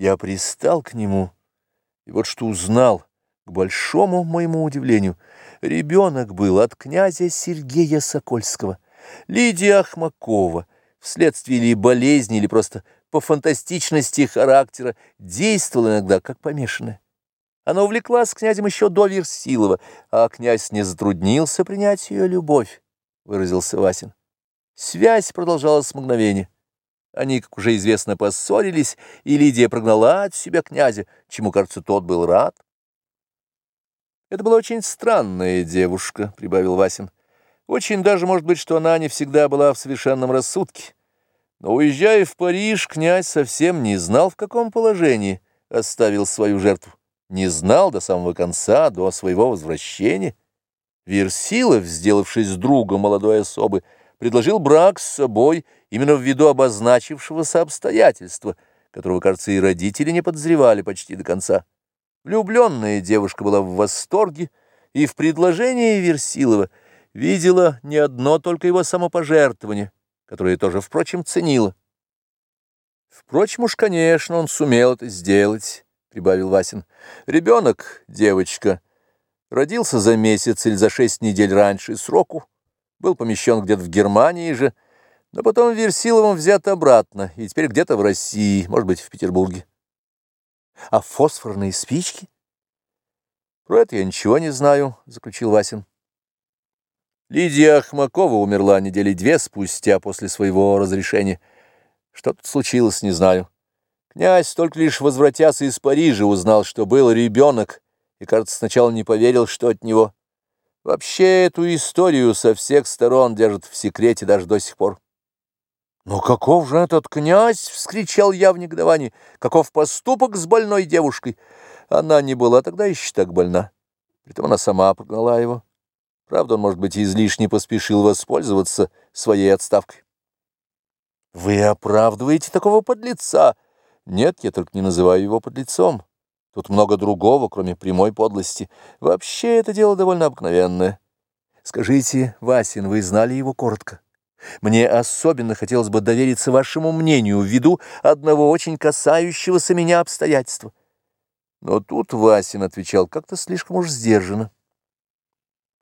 Я пристал к нему, и вот что узнал, к большому моему удивлению, ребенок был от князя Сергея Сокольского, Лидия Ахмакова, вследствие или болезни, или просто по фантастичности характера, действовала иногда как помешанная. Она увлеклась князем еще до Версилова, а князь не затруднился принять ее любовь, — выразился Васин. Связь продолжалась мгновение. Они, как уже известно, поссорились, и Лидия прогнала от себя князя, чему, кажется, тот был рад. «Это была очень странная девушка», — прибавил Васин. «Очень даже, может быть, что она не всегда была в совершенном рассудке. Но, уезжая в Париж, князь совсем не знал, в каком положении оставил свою жертву. Не знал до самого конца, до своего возвращения. Версилов, сделавшись другом молодой особы, предложил брак с собой именно ввиду обозначившегося обстоятельства, которого, кажется, и родители не подозревали почти до конца. Влюбленная девушка была в восторге, и в предложении Версилова видела не одно только его самопожертвование, которое тоже, впрочем, ценила. Впрочем уж, конечно, он сумел это сделать, — прибавил Васин. Ребенок, девочка, родился за месяц или за шесть недель раньше сроку, был помещен где-то в Германии же, но потом Версиловым взят обратно, и теперь где-то в России, может быть, в Петербурге. А фосфорные спички? Про это я ничего не знаю, заключил Васин. Лидия Ахмакова умерла недели две спустя после своего разрешения. Что тут случилось, не знаю. Князь только лишь возвратясь из Парижа узнал, что был ребенок, и, кажется, сначала не поверил, что от него. Вообще эту историю со всех сторон держат в секрете даже до сих пор. «Но каков же этот князь?» — вскричал я в негодовании. «Каков поступок с больной девушкой?» Она не была тогда еще так больна. Притом она сама прогнала его. Правда, он, может быть, излишне поспешил воспользоваться своей отставкой. «Вы оправдываете такого подлеца?» «Нет, я только не называю его подлецом. Тут много другого, кроме прямой подлости. Вообще это дело довольно обыкновенное. Скажите, Васин, вы знали его коротко? Мне особенно хотелось бы довериться вашему мнению ввиду одного очень касающегося меня обстоятельства. Но тут Васин отвечал как-то слишком уж сдержанно.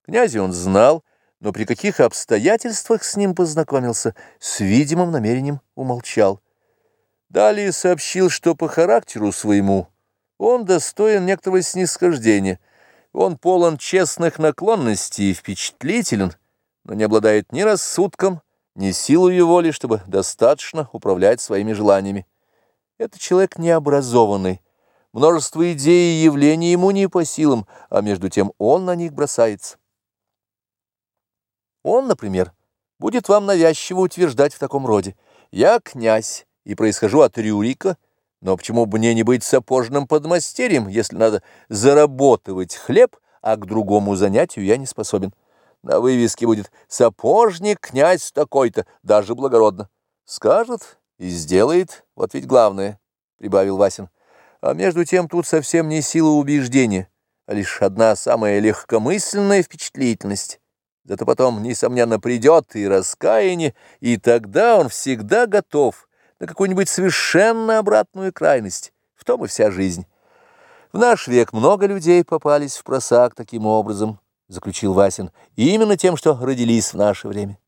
Князя он знал, но при каких обстоятельствах с ним познакомился, с видимым намерением умолчал. Далее сообщил, что по характеру своему он достоин некоторого снисхождения. Он полон честных наклонностей и впечатлителен, но не обладает ни рассудком, ни силой воли, чтобы достаточно управлять своими желаниями. Это человек необразованный. Множество идей и явлений ему не по силам, а между тем он на них бросается. Он, например, будет вам навязчиво утверждать в таком роде. «Я князь и происхожу от Рюрика», но почему бы мне не быть сапожным подмастерьем, если надо заработывать хлеб, а к другому занятию я не способен? На вывеске будет «Сапожник, князь такой-то», даже благородно. Скажет и сделает, вот ведь главное, — прибавил Васин. А между тем тут совсем не сила убеждения, а лишь одна самая легкомысленная впечатлительность. Зато потом, несомненно, придет и раскаяние, и тогда он всегда готов — на какую-нибудь совершенно обратную крайность. В том и вся жизнь. В наш век много людей попались в просак таким образом, заключил Васин, именно тем, что родились в наше время.